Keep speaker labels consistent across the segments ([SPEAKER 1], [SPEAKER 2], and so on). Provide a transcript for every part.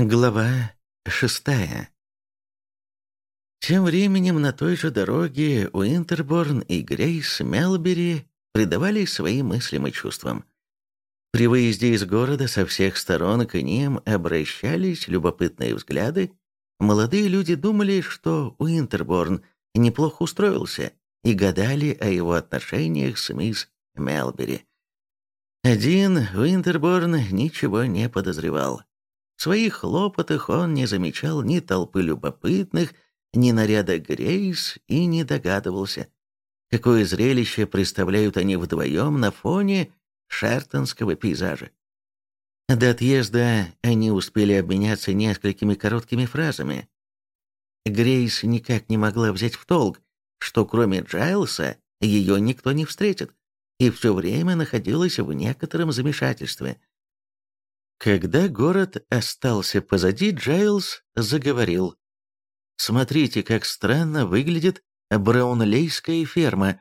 [SPEAKER 1] Глава шестая Тем временем на той же дороге Уинтерборн и Грейс Мелбери предавались своим мыслям и чувствам. При выезде из города со всех сторон к ним обращались любопытные взгляды. Молодые люди думали, что Уинтерборн неплохо устроился и гадали о его отношениях с мисс Мелбери. Один Уинтерборн ничего не подозревал. В своих хлопотах он не замечал ни толпы любопытных, ни наряда Грейс и не догадывался, какое зрелище представляют они вдвоем на фоне шертонского пейзажа. До отъезда они успели обменяться несколькими короткими фразами. Грейс никак не могла взять в толк, что кроме Джайлса ее никто не встретит, и все время находилась в некотором замешательстве – когда город остался позади, Джайлз заговорил. «Смотрите, как странно выглядит Браунлейская ферма.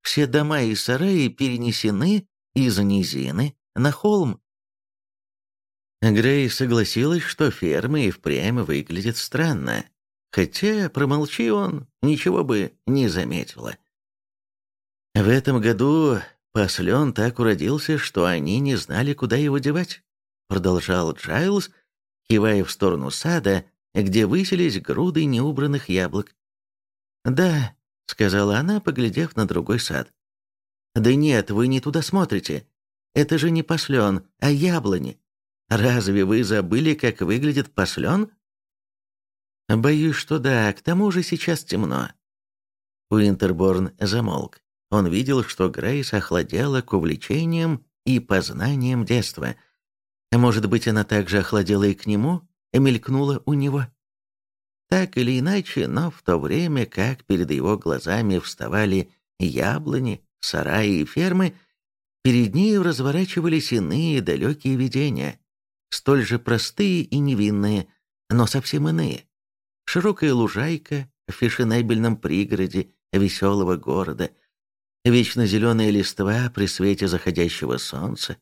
[SPEAKER 1] Все дома и сараи перенесены из низины на холм». Грей согласилась, что ферма и впрямь выглядит странно, хотя, промолчи он, ничего бы не заметила. В этом году послен так уродился, что они не знали, куда его девать продолжал Джайлз, кивая в сторону сада, где высились груды неубранных яблок. «Да», — сказала она, поглядев на другой сад. «Да нет, вы не туда смотрите. Это же не послен, а яблони. Разве вы забыли, как выглядит послен?» «Боюсь, что да, к тому же сейчас темно». Уинтерборн замолк. Он видел, что Грейс охладела к увлечениям и познаниям детства — может быть, она также охладела и к нему, и мелькнула у него? Так или иначе, но в то время, как перед его глазами вставали яблони, сараи и фермы, перед ней разворачивались иные далекие видения, столь же простые и невинные, но совсем иные. Широкая лужайка в фешенебельном пригороде веселого города, вечно зеленые листва при свете заходящего солнца,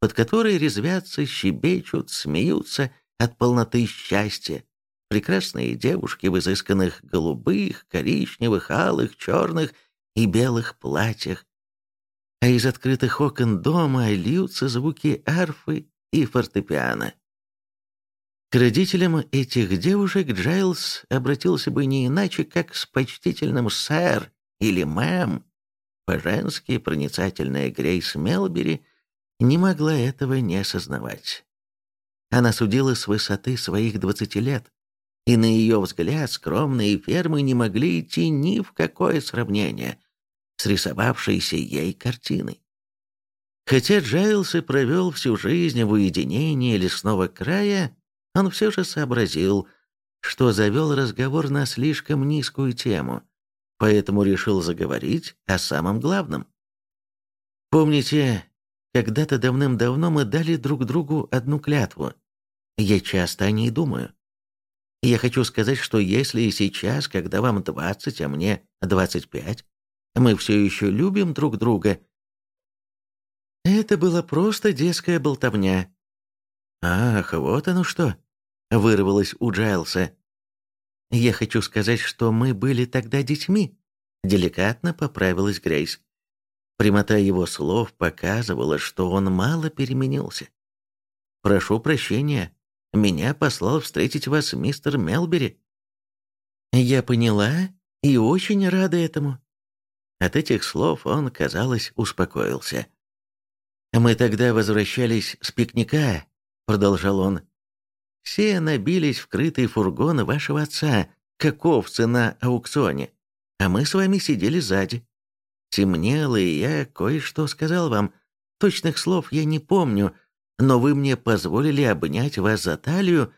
[SPEAKER 1] под которой резвятся, щебечут, смеются от полноты счастья. Прекрасные девушки в изысканных голубых, коричневых, алых, черных и белых платьях. А из открытых окон дома льются звуки арфы и фортепиано. К родителям этих девушек Джайлз обратился бы не иначе, как с почтительным «сэр» или «мэм». По-женски проницательная Грейс Мелбери не могла этого не осознавать. Она судила с высоты своих двадцати лет, и на ее взгляд скромные фермы не могли идти ни в какое сравнение с рисовавшейся ей картиной. Хотя Джайлс и провел всю жизнь в уединении лесного края, он все же сообразил, что завел разговор на слишком низкую тему, поэтому решил заговорить о самом главном. Помните, когда-то давным-давно мы дали друг другу одну клятву. Я часто о ней думаю. Я хочу сказать, что если и сейчас, когда вам 20, а мне 25, мы все еще любим друг друга, это была просто детская болтовня. «Ах, вот оно что!» — вырвалось у Джайлса. «Я хочу сказать, что мы были тогда детьми», — деликатно поправилась Грейс. Прямота его слов показывала, что он мало переменился. «Прошу прощения, меня послал встретить вас мистер Мелбери». «Я поняла и очень рада этому». От этих слов он, казалось, успокоился. «Мы тогда возвращались с пикника», — продолжал он. «Все набились в крытый фургон вашего отца, как овцы на аукционе, а мы с вами сидели сзади. Темнело, и я кое-что сказал вам. Точных слов я не помню, но вы мне позволили обнять вас за талию,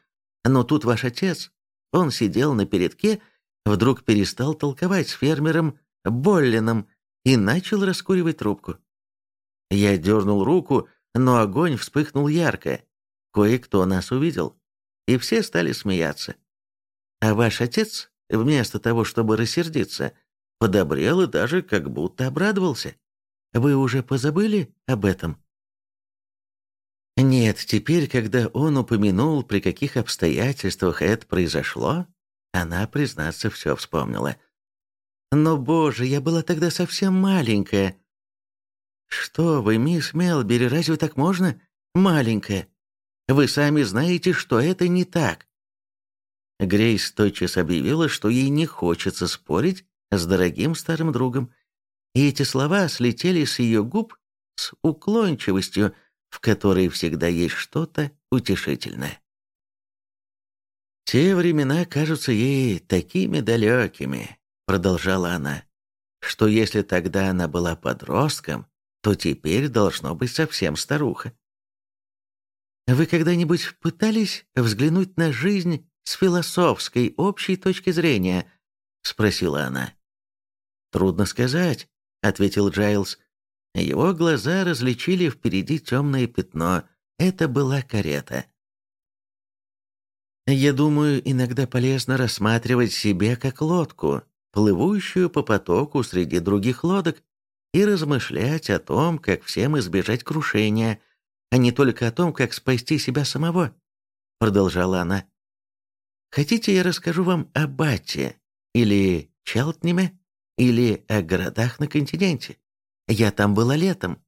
[SPEAKER 1] но тут ваш отец, он сидел на передке, вдруг перестал толковать с фермером Боллином и начал раскуривать трубку. Я дернул руку, но огонь вспыхнул ярко. Кое-кто нас увидел, и все стали смеяться. А ваш отец, вместо того, чтобы рассердиться, подобрел и даже как будто обрадовался. Вы уже позабыли об этом? Нет, теперь, когда он упомянул, при каких обстоятельствах это произошло, она, признаться, все вспомнила. Но, боже, я была тогда совсем маленькая. Что вы, мисс Мелбери, разве так можно? Маленькая. Вы сами знаете, что это не так. Грейс тотчас объявила, что ей не хочется спорить с дорогим старым другом, и эти слова слетели с ее губ с уклончивостью, в которой всегда есть что-то утешительное. «Те времена кажутся ей такими далекими», — продолжала она, «что если тогда она была подростком, то теперь должно быть совсем старуха. Вы когда-нибудь пытались взглянуть на жизнь с философской общей точки зрения?» — спросила она. «Трудно сказать», — ответил Джайлз. Его глаза различили впереди темное пятно. Это была карета. «Я думаю, иногда полезно рассматривать себя как лодку, плывущую по потоку среди других лодок, и размышлять о том, как всем избежать крушения, а не только о том, как спасти себя самого», — продолжала она. «Хотите, я расскажу вам о Батте или Челтнеме, или о городах на континенте? Я там была летом».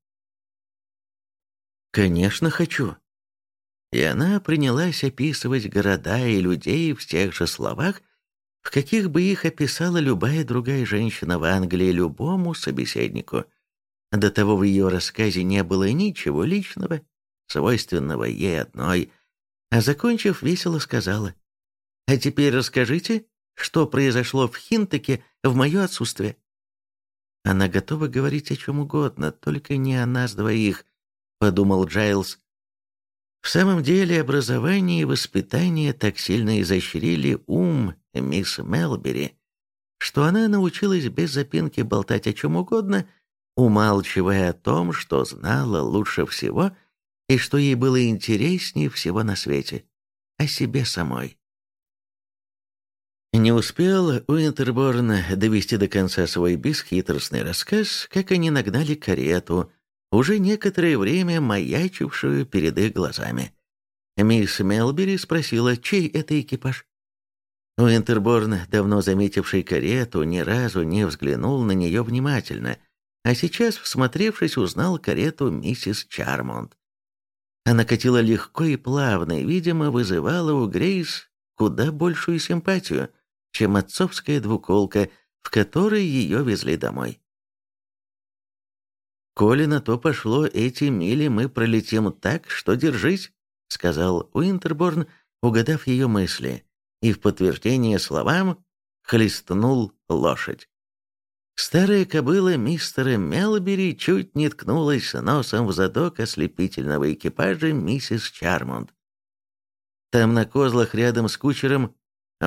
[SPEAKER 1] «Конечно, хочу». И она принялась описывать города и людей в тех же словах, в каких бы их описала любая другая женщина в Англии любому собеседнику. До того в ее рассказе не было ничего личного, свойственного ей одной, а закончив, весело сказала, «А теперь расскажите, что произошло в Хинтаке в мое отсутствие». Она готова говорить о чем угодно, только не о нас двоих, подумал Джайлз. В самом деле образование и воспитание так сильно изощрили ум мисс Мелбери, что она научилась без запинки болтать о чем угодно, умалчивая о том, что знала лучше всего и что ей было интереснее всего на свете, о себе самой. Не успел Уинтерборн довести до конца свой бесхитростный рассказ, как они нагнали карету, уже некоторое время маячившую перед их глазами. Мисс Мелбери спросила, чей это экипаж. Уинтерборн, давно заметивший карету, ни разу не взглянул на нее внимательно, а сейчас, всмотревшись, узнал карету миссис Чармонт. Она катила легко и плавно, и, видимо, вызывала у Грейс куда большую симпатию — чем отцовская двуколка, в которой ее везли домой. «Коли на то пошло, эти мили мы пролетим так, что держись», — сказал Уинтерборн, угадав ее мысли, и в подтверждение словам хлестнул лошадь. Старая кобыла мистера Мелбери чуть не ткнулась носом в задок ослепительного экипажа миссис Чармонд. Там на козлах рядом с кучером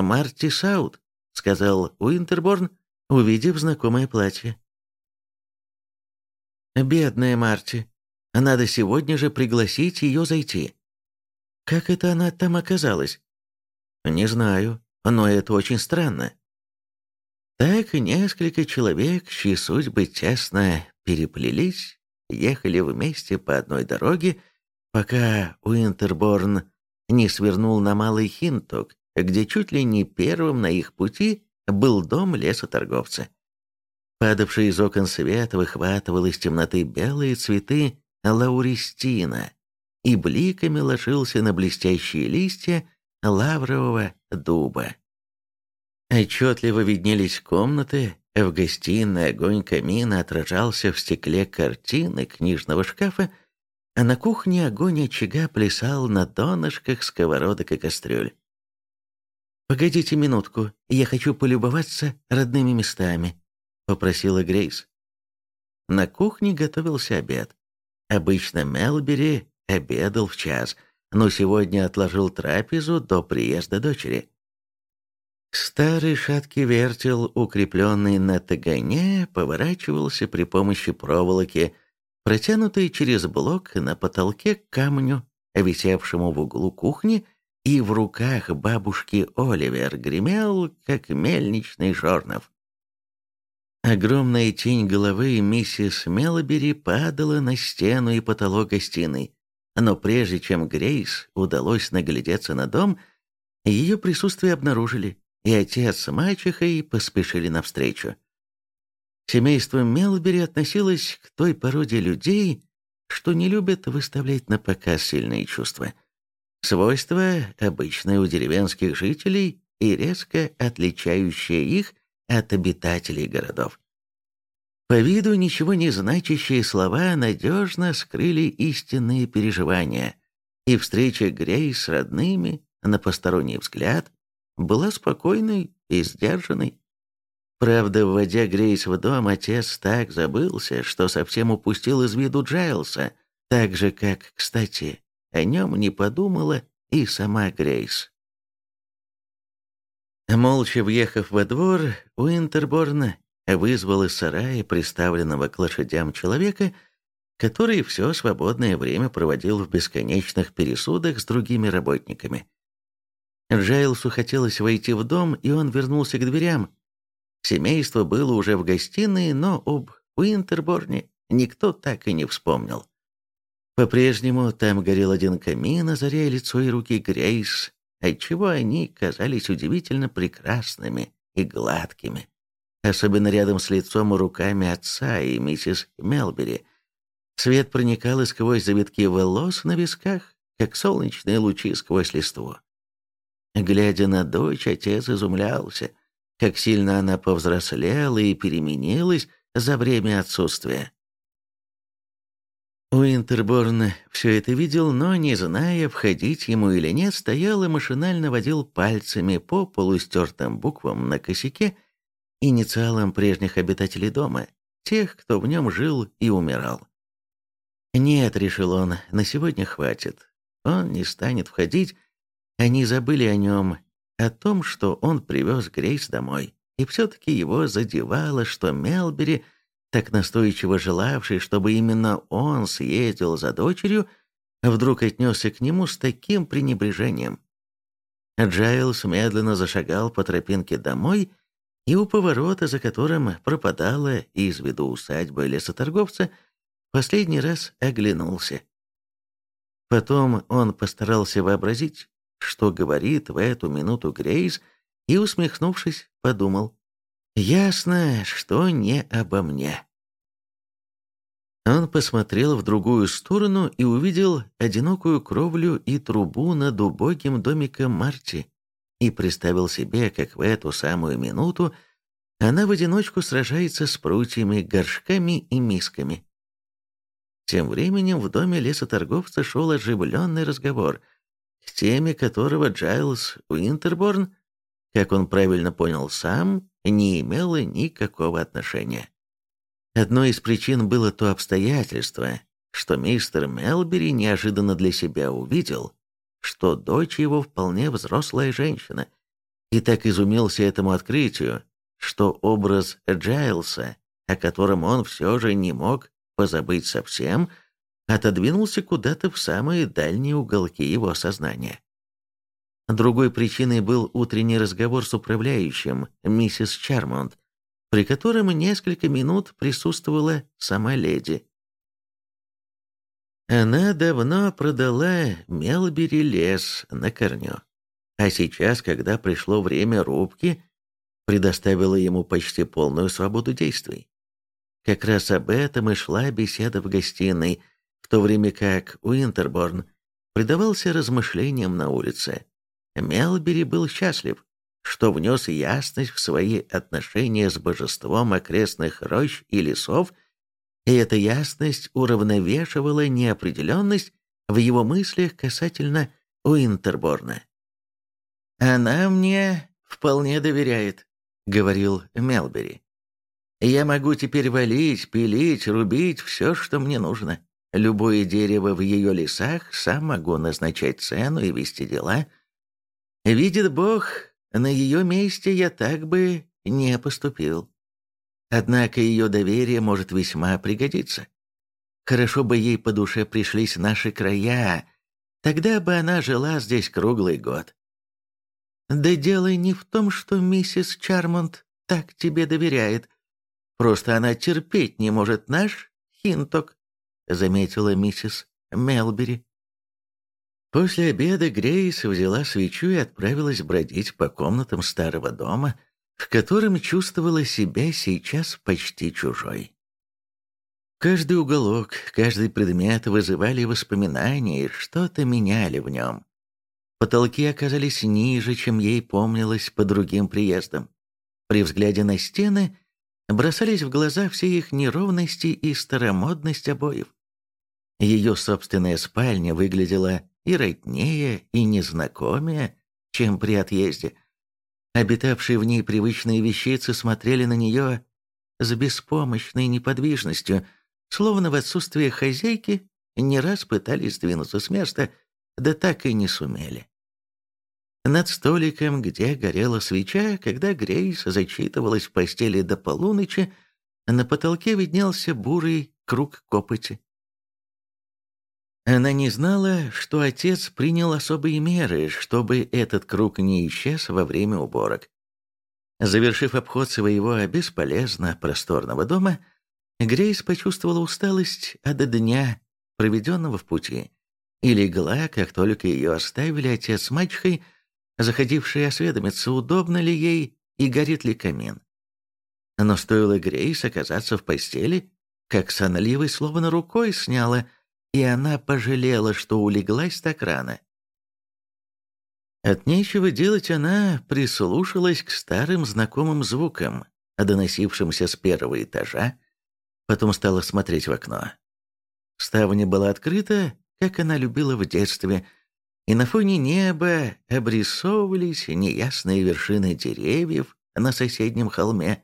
[SPEAKER 1] «Марти Саут», — сказал Уинтерборн, увидев знакомое платье. «Бедная Марти. Надо сегодня же пригласить ее зайти». «Как это она там оказалась?» «Не знаю, но это очень странно». Так несколько человек, чьи судьбы тесно переплелись, ехали вместе по одной дороге, пока Уинтерборн не свернул на Малый Хинток, где чуть ли не первым на их пути был дом лесоторговца. Падавший из окон свет выхватывал из темноты белые цветы лауристина и бликами ложился на блестящие листья лаврового дуба. Отчетливо виднелись комнаты, в гостиной огонь камина отражался в стекле картины книжного шкафа, а на кухне огонь очага плясал на донышках сковородок и кастрюль. «Погодите минутку, я хочу полюбоваться родными местами», — попросила Грейс. На кухне готовился обед. Обычно Мелбери обедал в час, но сегодня отложил трапезу до приезда дочери. Старый шаткий вертел, укрепленный на тагане, поворачивался при помощи проволоки, протянутой через блок на потолке к камню, висевшему в углу кухни, и в руках бабушки Оливер гремел, как мельничный жорнов. Огромная тень головы миссис Мелбери падала на стену и потолок гостиной. но прежде чем Грейс удалось наглядеться на дом, ее присутствие обнаружили, и отец с мачехой поспешили навстречу. Семейство Мелбери относилось к той породе людей, что не любят выставлять на показ сильные чувства. Свойство, обычное у деревенских жителей и резко отличающее их от обитателей городов. По виду ничего не значащие слова надежно скрыли истинные переживания, и встреча Грей с родными, на посторонний взгляд, была спокойной и сдержанной. Правда, вводя Грейс в дом, отец так забылся, что совсем упустил из виду Джайлса, так же, как, кстати, о нем не подумала и сама Грейс. Молча въехав во двор, Уинтерборн вызвал из сарая, приставленного к лошадям человека, который все свободное время проводил в бесконечных пересудах с другими работниками. Джайлсу хотелось войти в дом, и он вернулся к дверям. Семейство было уже в гостиной, но об Уинтерборне никто так и не вспомнил. По-прежнему там горел один камин, озаряя лицо и руки Грейс, отчего они казались удивительно прекрасными и гладкими особенно рядом с лицом и руками отца и миссис Мелбери. Свет проникал и сквозь завитки волос на висках, как солнечные лучи сквозь листву. Глядя на дочь, отец изумлялся, как сильно она повзрослела и переменилась за время отсутствия. Уинтерборн все это видел, но, не зная, входить ему или нет, стоял и машинально водил пальцами по полустертым буквам на косяке, инициалом прежних обитателей дома, тех, кто в нем жил и умирал. «Нет», — решил он, — «на сегодня хватит. Он не станет входить. Они забыли о нем, о том, что он привез Грейс домой. И все-таки его задевало, что Мелбери, так настойчиво желавший, чтобы именно он съездил за дочерью, вдруг отнесся к нему с таким пренебрежением. Джайлс медленно зашагал по тропинке домой, и у поворота, за которым пропадала из виду усадьба лесоторговца, последний раз оглянулся. Потом он постарался вообразить, что говорит в эту минуту Грейс, и, усмехнувшись, подумал, «Ясно, что не обо мне». Он посмотрел в другую сторону и увидел одинокую кровлю и трубу над убогим домиком Марти и представил себе, как в эту самую минуту она в одиночку сражается с прутьями, горшками и мисками. Тем временем в доме лесоторговца шел оживленный разговор, к теме которого Джайлз Уинтерборн, как он правильно понял сам, не имела никакого отношения. Одной из причин было то обстоятельство, что мистер Мелбери неожиданно для себя увидел, что дочь его вполне взрослая женщина, и так изумился этому открытию, что образ Джайлса, о котором он все же не мог позабыть совсем, отодвинулся куда-то в самые дальние уголки его сознания. Другой причиной был утренний разговор с управляющим, миссис Чармонт, при котором несколько минут присутствовала сама леди. Она давно продала Мелбери лес на корню. А сейчас, когда пришло время рубки, предоставила ему почти полную свободу действий. Как раз об этом и шла беседа в гостиной, в то время как Уинтерборн предавался размышлениям на улице. Мелбери был счастлив, что внес ясность в свои отношения с божеством окрестных рощ и лесов – и эта ясность уравновешивала неопределенность в его мыслях касательно Уинтерборна. «Она мне вполне доверяет», — говорил Мелбери. «Я могу теперь валить, пилить, рубить все, что мне нужно. Любое дерево в ее лесах, сам могу назначать цену и вести дела. Видит Бог, на ее месте я так бы не поступил. Однако ее доверие может весьма пригодиться. Хорошо бы ей по душе пришлись наши края, тогда бы она жила здесь круглый год. Да дело не в том, что миссис Чармонт так тебе доверяет. Просто она терпеть не может наш Хинток, заметила миссис Мелбери. После обеда Грейс взяла свечу и отправилась бродить по комнатам старого дома, в котором чувствовала себя сейчас почти чужой. Каждый уголок, каждый предмет вызывали воспоминания и что-то меняли в нем. Потолки оказались ниже, чем ей помнилось по другим приездам. При взгляде на стены бросались в глаза все их неровности и старомодность обоев. Ее собственная спальня выглядела и роднее, и незнакомее, чем при отъезде. Обитавшие в ней привычные вещицы смотрели на нее с беспомощной неподвижностью, словно в отсутствие хозяйки не раз пытались сдвинуться с места, да так и не сумели. Над столиком, где горела свеча, когда Грейс зачитывалась в постели до полуночи, на потолке виднелся бурый круг копоти. Она не знала, что отец принял особые меры, чтобы этот круг не исчез во время уборок. Завершив обход своего бесполезно просторного дома, Грейс почувствовала усталость от дня, проведенного в пути, и легла, как только ее оставили отец с мачехой, заходившие осведомиться, удобно ли ей и горит ли камин. Но стоило Грейс оказаться в постели, как сонливость словно рукой сняла, и она пожалела, что улеглась так рано. От нечего делать она прислушалась к старым знакомым звукам, доносившимся с первого этажа, потом стала смотреть в окно. Ставня была открыта, как она любила в детстве, и на фоне неба обрисовывались неясные вершины деревьев на соседнем холме.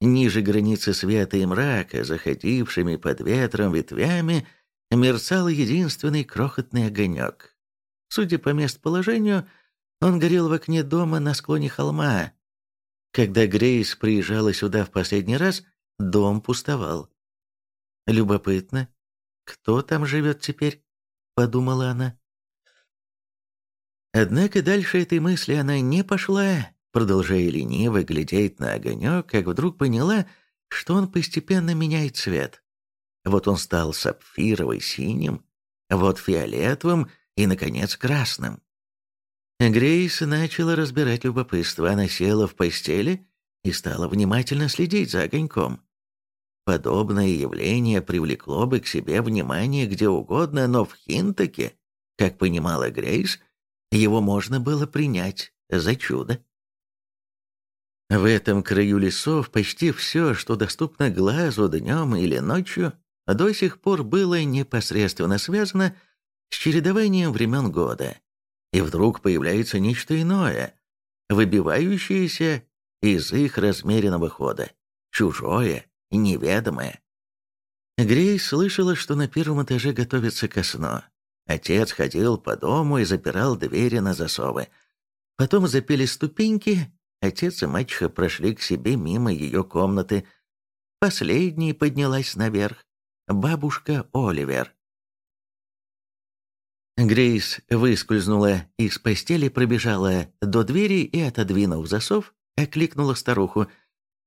[SPEAKER 1] Ниже границы света и мрака, заходившими под ветром ветвями, мерцал единственный крохотный огонек. Судя по местоположению, он горел в окне дома на склоне холма. Когда Грейс приезжала сюда в последний раз, дом пустовал. Любопытно, кто там живет теперь? Подумала она. Однако дальше этой мысли она не пошла, продолжая лениво глядеть на огонек, как вдруг поняла, что он постепенно меняет цвет. Вот он стал сапфировый синим, вот фиолетовым и, наконец, красным. Грейс начала разбирать любопытство. Она села в постели и стала внимательно следить за огоньком. Подобное явление привлекло бы к себе внимание где угодно, но в Хинтаке, как понимала Грейс, его можно было принять за чудо. В этом краю лесов почти все, что доступно глазу днем или ночью, до сих пор было непосредственно связано с чередованием времен года. И вдруг появляется нечто иное, выбивающееся из их размеренного хода, чужое, неведомое. Грей слышала, что на первом этаже готовится ко сну. Отец ходил по дому и запирал двери на засовы. Потом запели ступеньки, отец и мачеха прошли к себе мимо ее комнаты. Последней поднялась наверх бабушка Оливер. Грейс выскользнула из постели, пробежала до двери и, отодвинув засов, окликнула старуху.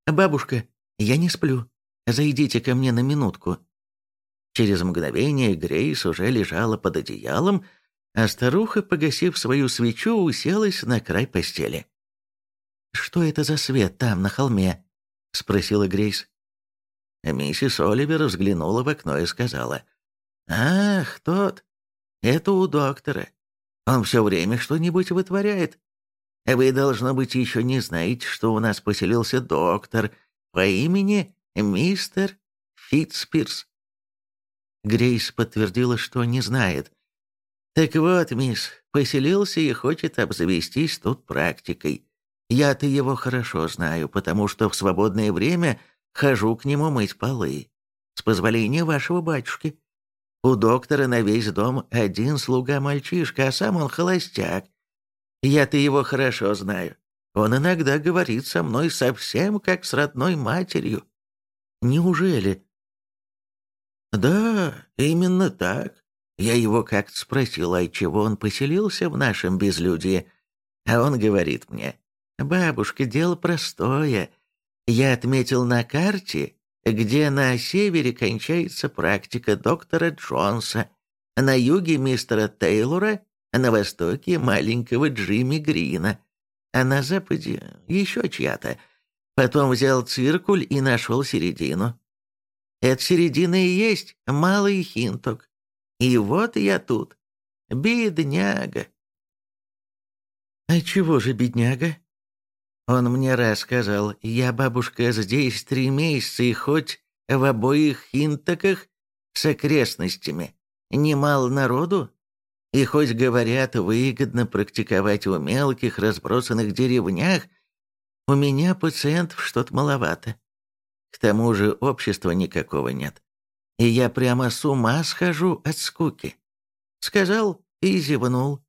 [SPEAKER 1] «Бабушка, я не сплю. Зайдите ко мне на минутку». Через мгновение Грейс уже лежала под одеялом, а старуха, погасив свою свечу, уселась на край постели. «Что это за свет там, на холме?» — спросила Грейс. Миссис Оливер взглянула в окно и сказала, «Ах, тот! Это у доктора. Он все время что-нибудь вытворяет. Вы, должно быть, еще не знаете, что у нас поселился доктор по имени мистер Фитспирс». Грейс подтвердила, что не знает. «Так вот, мисс, поселился и хочет обзавестись тут практикой. Я-то его хорошо знаю, потому что в свободное время Хожу к нему мыть полы. С позволения вашего батюшки. У доктора на весь дом один слуга-мальчишка, а сам он холостяк. Я-то его хорошо знаю. Он иногда говорит со мной совсем как с родной матерью. Неужели? Да, именно так. Я его как-то спросил, а чего он поселился в нашем безлюдье. А он говорит мне, «Бабушка, дело простое. Я отметил на карте, где на севере кончается практика доктора Джонса, на юге мистера Тейлора на востоке маленького Джимми Грина, а на западе еще чья-то. Потом взял циркуль и нашел середину. Это середина и есть малый хинток. И вот я тут. Бедняга. А чего же бедняга? Он мне рассказал, я, бабушка, здесь три месяца, и хоть в обоих хинтоках с окрестностями немало народу, и хоть, говорят, выгодно практиковать в мелких разбросанных деревнях, у меня пациентов что-то маловато. К тому же общества никакого нет. И я прямо с ума схожу от скуки. Сказал и зевнул.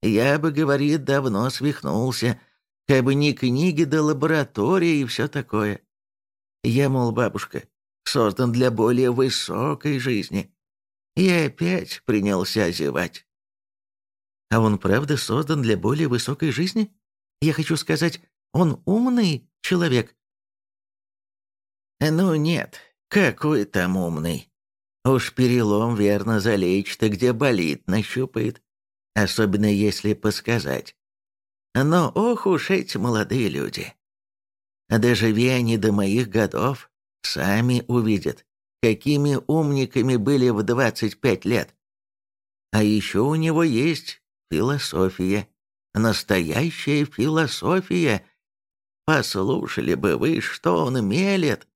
[SPEAKER 1] Я бы, говорит, давно свихнулся, как бы не книги да лаборатории и все такое. Я, мол, бабушка, создан для более высокой жизни. И опять принялся зевать. А он правда создан для более высокой жизни? Я хочу сказать, он умный человек. Ну нет, какой там умный. Уж перелом верно залечит, где болит, нащупает. Особенно если посказать. Но ох уж эти молодые люди. Доживи они до моих годов, сами увидят, какими умниками были в 25 лет. А еще у него есть философия. Настоящая философия. Послушали бы вы, что он мелет.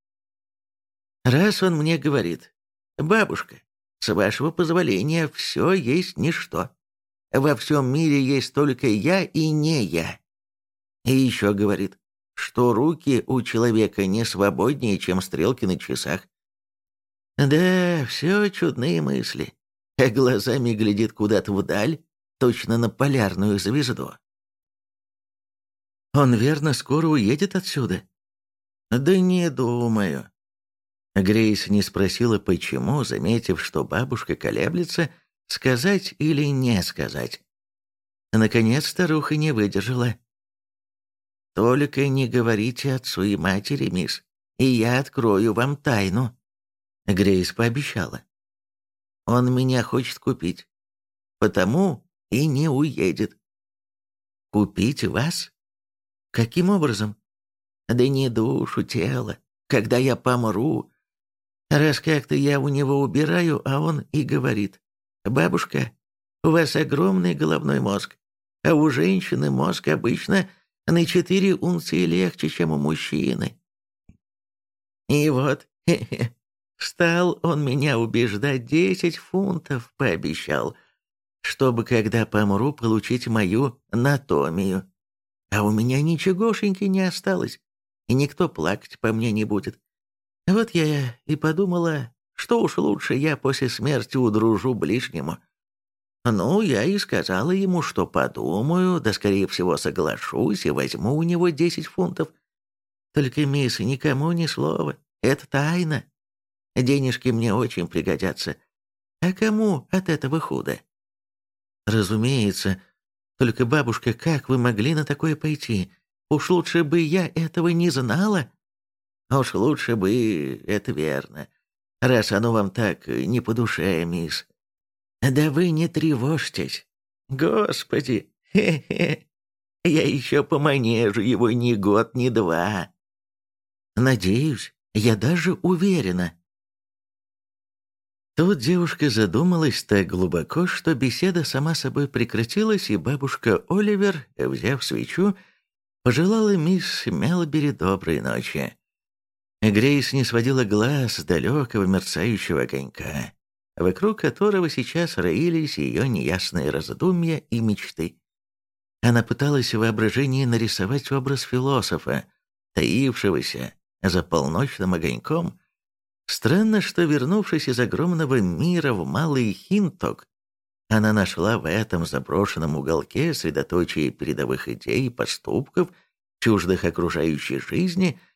[SPEAKER 1] Раз он мне говорит, «Бабушка, с вашего позволения, все есть ничто. Во всем мире есть только я и не я». И еще говорит, что руки у человека не свободнее, чем стрелки на часах. Да, все чудные мысли. А глазами глядит куда-то вдаль, точно на полярную звезду. Он верно скоро уедет отсюда? Да не думаю. Грейс не спросила, почему, заметив, что бабушка колеблется, сказать или не сказать. Наконец старуха не выдержала. «Только не говорите отцу и матери, мисс, и я открою вам тайну». Грейс пообещала. «Он меня хочет купить, потому и не уедет». «Купить вас? Каким образом?» «Да не душу, тело. Когда я помру, Раз как-то я у него убираю, а он и говорит, «Бабушка, у вас огромный головной мозг, а у женщины мозг обычно на четыре унции легче, чем у мужчины». И вот, хе -хе, стал он меня убеждать, десять фунтов пообещал, чтобы, когда помру, получить мою анатомию. А у меня ничегошеньки не осталось, и никто плакать по мне не будет. Вот я и подумала, что уж лучше я после смерти удружу ближнему. Ну, я и сказала ему, что подумаю, да, скорее всего, соглашусь и возьму у него десять фунтов. Только, мисс, никому ни слова. Это тайна. Денежки мне очень пригодятся. А кому от этого худо? Разумеется. Только, бабушка, как вы могли на такое пойти? Уж лучше бы я этого не знала. Уж лучше бы, это верно, раз оно вам так не по душе, мисс. Да вы не тревожьтесь. Господи, хе-хе, я еще поманежу его ни год, ни два. Надеюсь, я даже уверена. Тут девушка задумалась так глубоко, что беседа сама собой прекратилась, и бабушка Оливер, взяв свечу, пожелала мисс Мелбери доброй ночи. Грейс не сводила глаз с далекого мерцающего огонька, вокруг которого сейчас роились ее неясные раздумья и мечты. Она пыталась в воображении нарисовать образ философа, таившегося за полночным огоньком. Странно, что, вернувшись из огромного мира в малый Хинток, она нашла в этом заброшенном уголке средоточие передовых идей и поступков, чуждых окружающей жизни –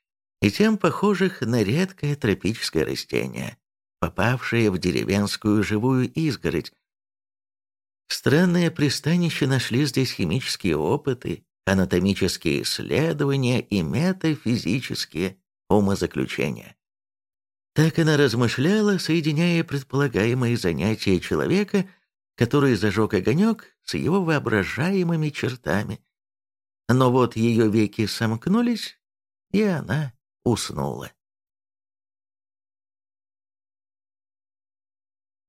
[SPEAKER 1] и тем похожих на редкое тропическое растение, попавшее в деревенскую живую изгородь. Странное пристанище нашли здесь химические опыты, анатомические исследования и метафизические умозаключения. Так она размышляла, соединяя предполагаемые занятия человека, который зажег огонек с его воображаемыми чертами. Но вот ее веки сомкнулись, и она уснула.